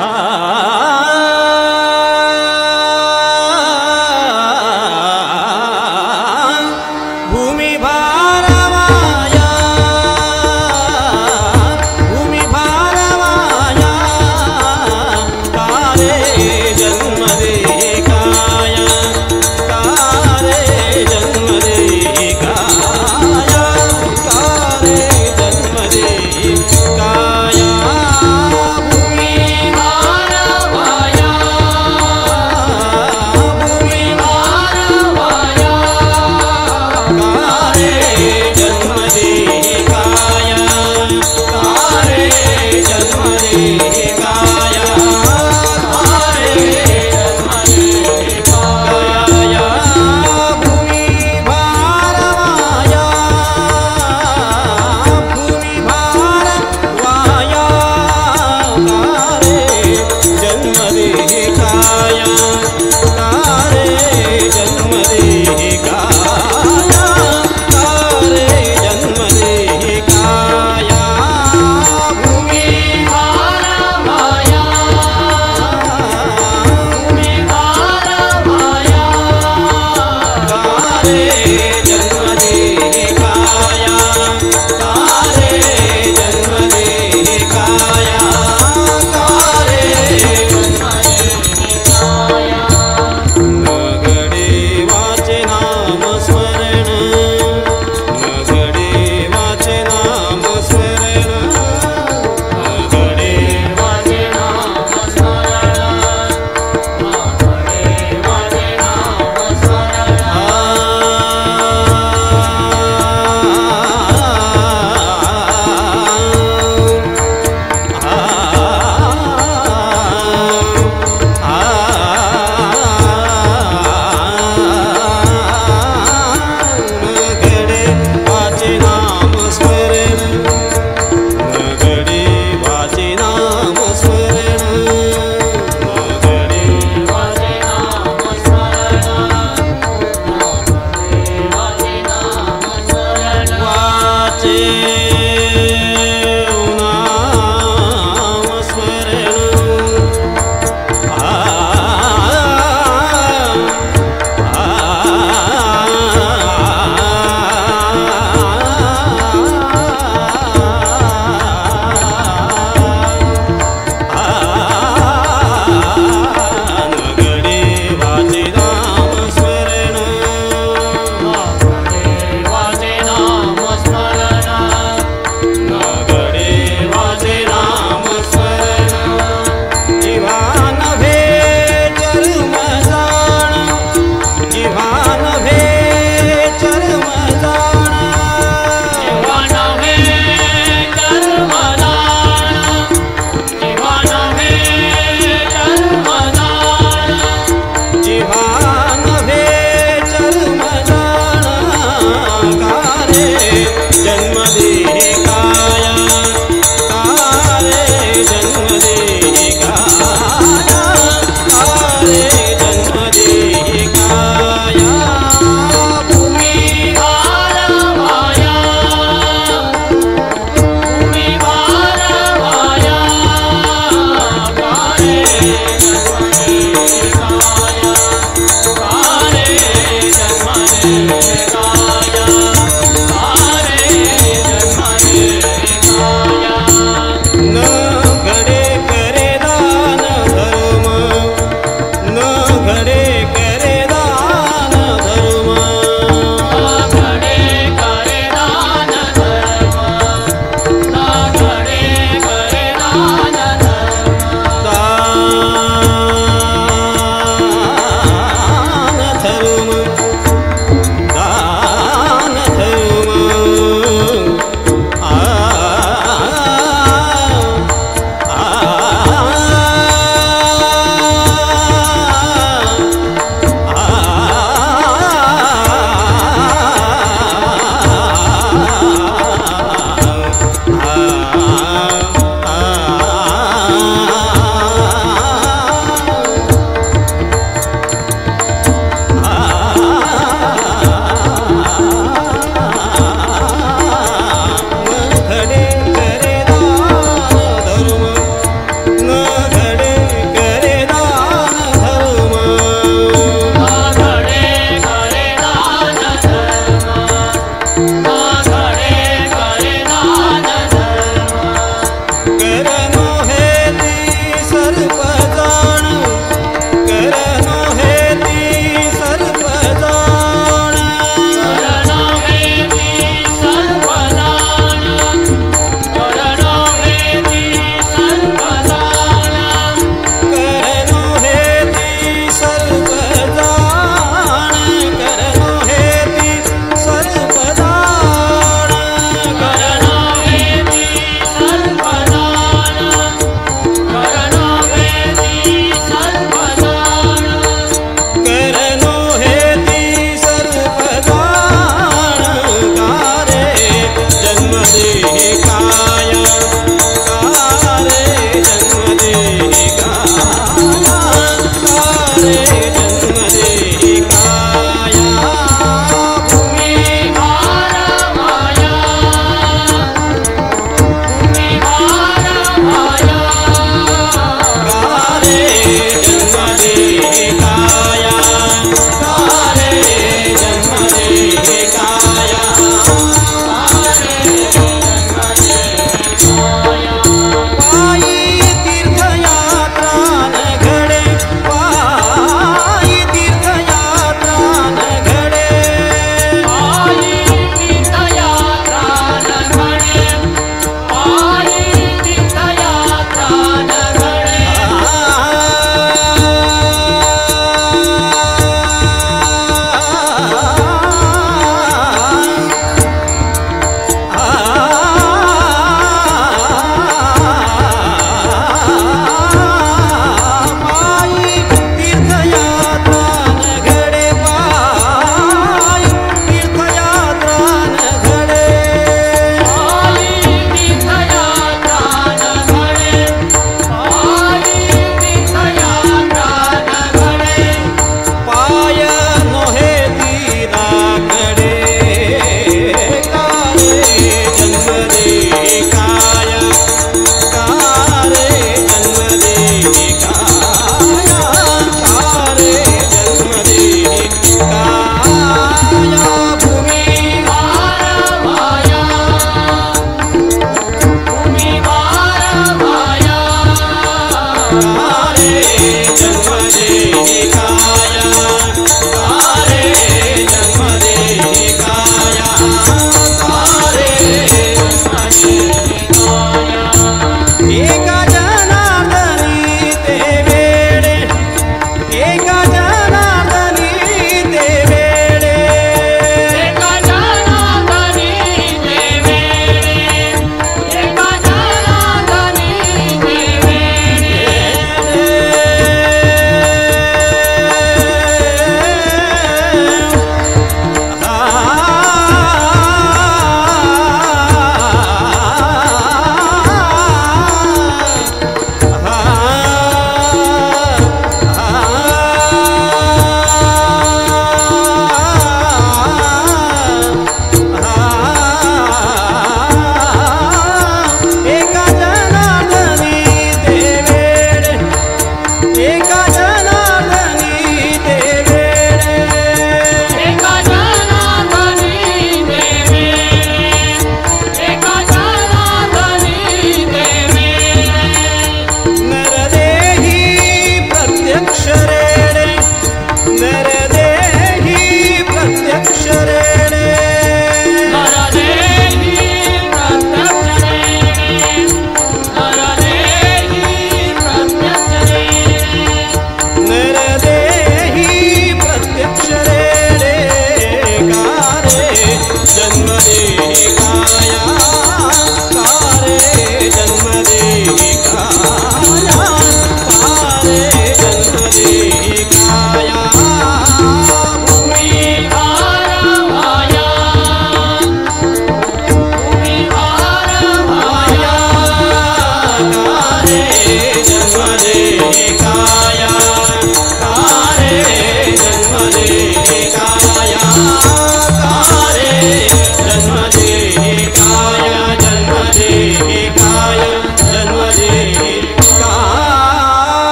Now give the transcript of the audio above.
Ah.